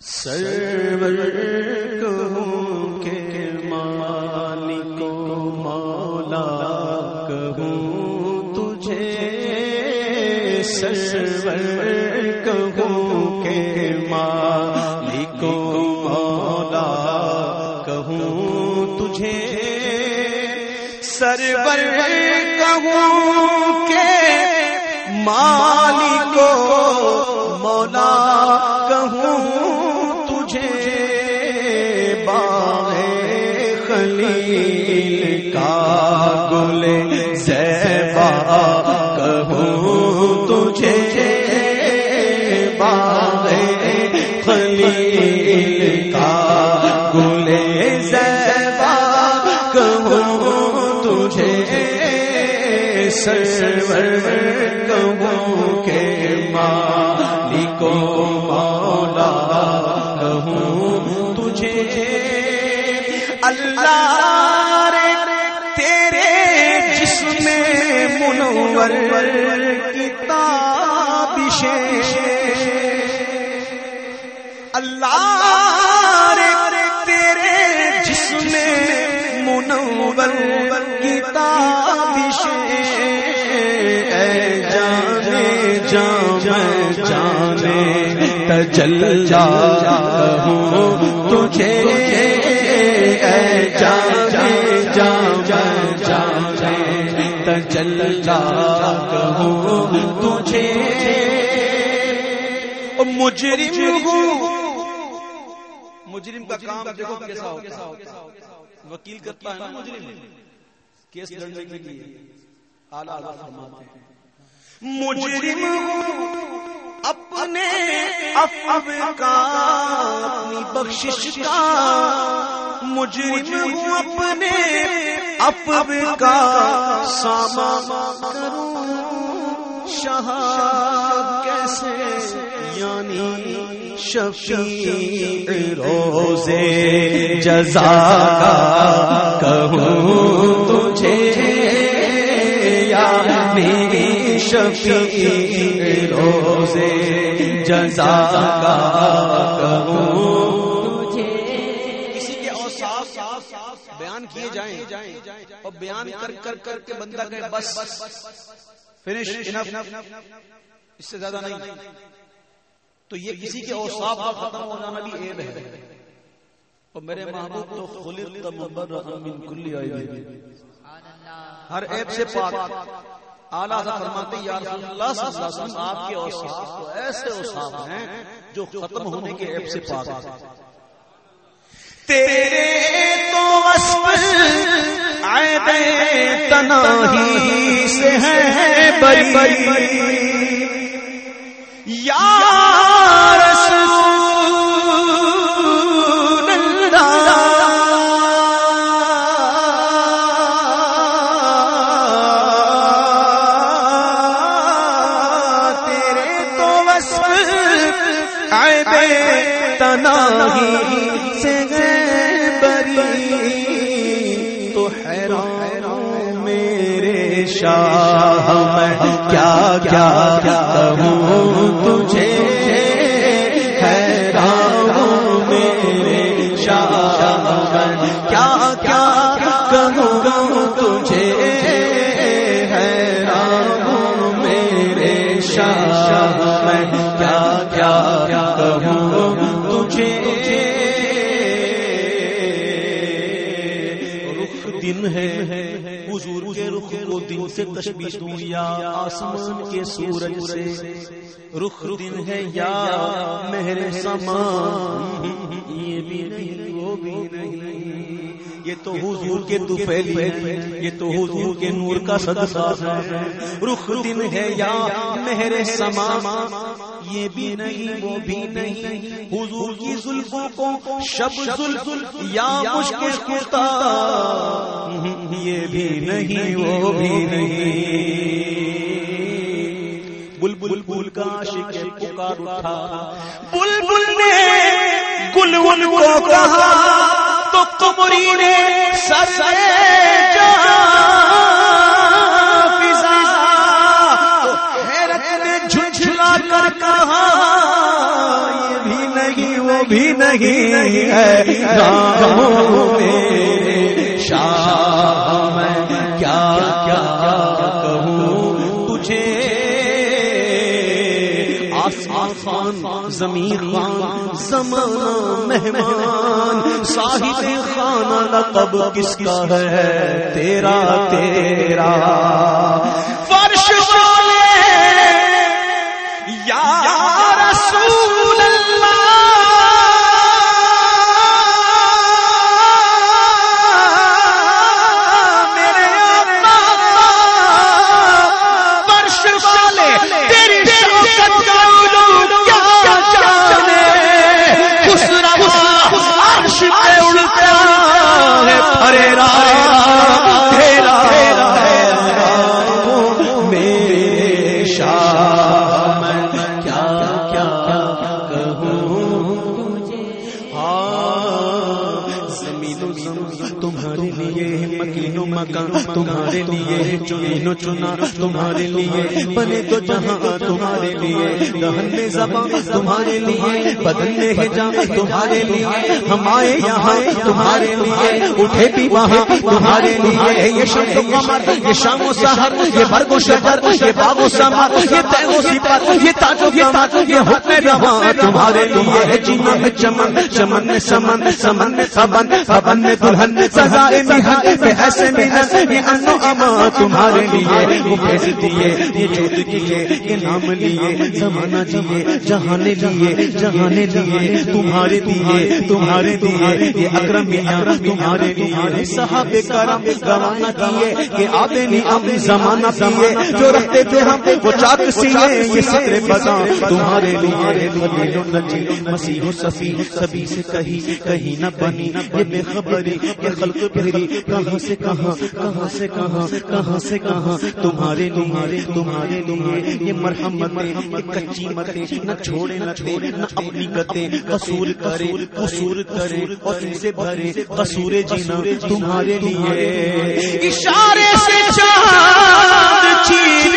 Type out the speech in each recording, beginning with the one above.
سرور کہوں کے مالک مولا کہوں تجھے سرور کہوں کے مالک مولا کہوں تجھے سرور کہوں کے مالک مولا کہوں خلیل کا گل زیبا کہوں تجھے باغ خلیل کا گل زیبا کہوں تجھے سرور کہوں کے مالکو تجھے اللہ تیرے جسم منور کتاب اللہ تیرے جسم منور کتاب جانے جان جانے تجل جا ہوں مجھے جام جام جام تجل تجھے۔ تجھے مجرم ہوں مجرم کا کام دیکھو کیسا ہوتا ہے۔ وکیل کرتا ہے نا مجرم۔ کیس لڑنے کے لیے۔ اعلیٰ فرماتے ہیں۔ مجرم ہوں اپنے افو کا، اپنی بخشش کا، مجرم ہوں اپنے افو کا، سامان کروں شاہ کیسے؟ یعنی شفیع روزے جزا کہوں تجھے یعنی شفیع روزے جزا کا کسی کے اوصاف بیان کیے جائیں اور بیان کر کر کر کے بندہ کہے، بس فنش اس سے زیادہ نہیں۔ تو یہ کسی کے اوصاف کا ختم ہو جانا بھی عیب ہے۔ اور میرے محبوب تو خلق مبرئ من کل عیب ہر عیب سے پاک۔ اعلیٰ فرماتے یا رسول اللہ صلی اللہ علیہ وسلم، آپ کے اوصاف تو ایسے اوصاف ہیں جو ختم ہونے کے عیب سے پاک ہیں۔ تیرے تو وصف عیب تناہی سے ہے بری بری یا سے بری تو حیران میرے شاہ میں کیا کیا کہوں سے تشبیہ دوں یا آسمان کے سورج سے۔ رخ دن ہے یا مہر سما۔ یہ بھی نہیں، وہ بھی نہیں۔ یہ تو حضور کے دوپہلی ہے یہ تو حضور کے نور کا صدقہ ہے رخ دن ہے یا مہر سما، یہ بھی نہیں، وہ بھی نہیں۔ حضور کی زلفوں کو شب زلف یا مشکل کرتا، یہ بھی نہیں، وہ بھی نہیں۔ بل بل بل کا عاشق پکار اٹھا۔ بل بل نے گل ون کو کہا تو کمری نے سر جا حیرت نے جھنجھلا کر کہا، یہ بھی نہیں، وہ بھی نہیں ہے شاہ، میں کیا کیا کہوں؟ تجھے خان زمین خان زمانہ مہمان صاحب خانہ لقب کس کا ہے؟ تیرا تیرا۔ پہ اڑتا ہے۔ تمہارے لیے چنین و چنا، تمہارے لیے بنے تو جہاں، تمہارے لیے دہن میں زبان تمہارے لیے بدن میں حجاب، تمہارے لیے ہم آئے یہاں، تمہارے لیے اٹھے بھی وہاں، تمہارے لیے یہ شم و قمر، یہ شام و سحر، یہ برگ و شجر، یہ باغ و سمر یہ تے و صفت، یہ تاج و تاج، یہ حکم رواں، تمہارے لیے ہے جینا میں چمن چمن میں سمن سمن میں سبن سبن میں دلہن سزائے محن میں ایسے محن یہ انو اما تمہارے لیے وہ بھیج دیے، یہ جوت کیے، یہ نام لیے، زمانہ جیے جہانے لیے جہانے لیے، تمہارے دیے تمہارے دیے، یہ اکرم میاں، تمہارے لیے صحاب کرم گوانا کیے کہ آبے نہیں اب زمانہ پیے، جو رکھتے تھے ہم، وہ چاک سیے، یہ سترے بتا تمہارے لیے خلیل و نجی، مسیح و صفی، سبھی سے کہیں کہیں نہ بنی، یہ بے خبری، یہ خلق پھری، کہاں سے کہاں کہاں سے کہاں کہاں سے کہاں تمہارے تمہارے تمہارے لیے یہ مرحمت کچی متیں، نہ چھوڑے نہ چھوڑے نہ اپنی گتیں، قصور کرے قصور کرے اور ان سے بھرے قصور جینا تمہارے لیے۔ اشارے سے چاند چیز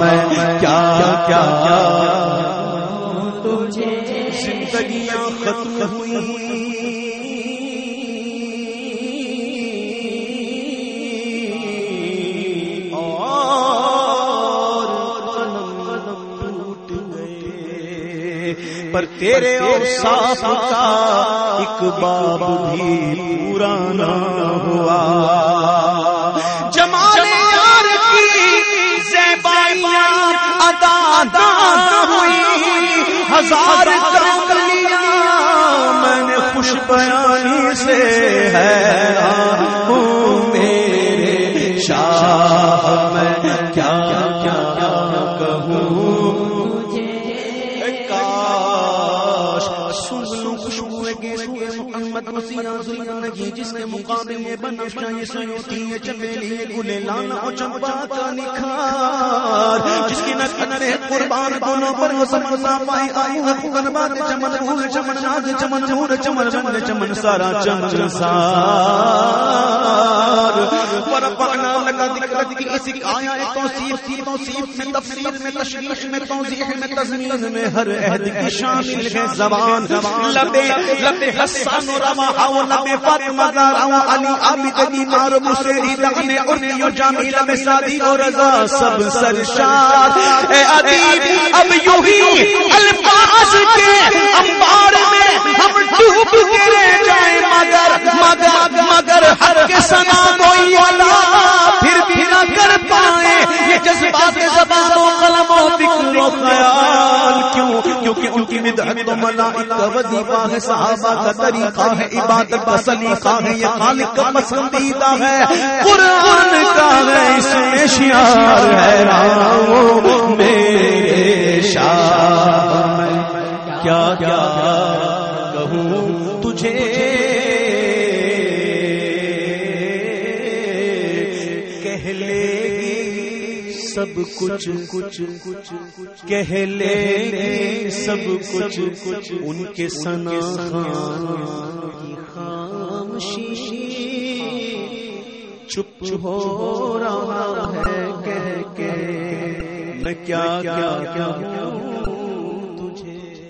میں کیا کیا زندگیاں ختم ہوئی۔ پر تیرے اور صاف کا ایک باب بھی پورا نہ ہوا۔ جمال ادا ہوئی ہزار میں نے خوش بیانی سے جس کے مقابلے میں بنفشا یہ سیوتی ہے چمیلی گلے لانا اور چمپا کا نکھار۔ جس کی نک نرے قربان دونوں پر وہ سب پائی آئی ہر کن چمن نور چمن ناز، چمن نور چمن چمن چمن سارا چمن سار۔ پر پانا لگا ذکر کی اسی آیا ہے توصیف کی توصیف میں تفسیر میں تشریح میں، توضیح میں، تضمین میں ہر عہد کی شامل ہے زبان۔ لبے لبے حسان و روا ہاں، و لبے فاطمہ زارا آؤں علی عابد دینار مسیری دغنے ارنی و جامیل میں سادی و رضا سب سرشاد۔ اے عدیب اب یوں ہی الفاظ کے انبار میں ہم خیال کیوں؟ کیونکہ ان کی مدحت و ملائکہ وظیفہ ہے صحابہ کا طریقہ ہے عبادت کا سلیقہ ہے یہ خالق کا پسندیدہ ہے۔ قرآن کا ہے اس میں شیار ہے۔ راو میرے شاہ کیا کیا کہوں؟ تجھے کچھ کچھ کچھ کہہ لے سب کچھ کچھ ان کے سنا خامشی چپ ہو رہا ہے کہہ کے۔ میں کیا کیا کیا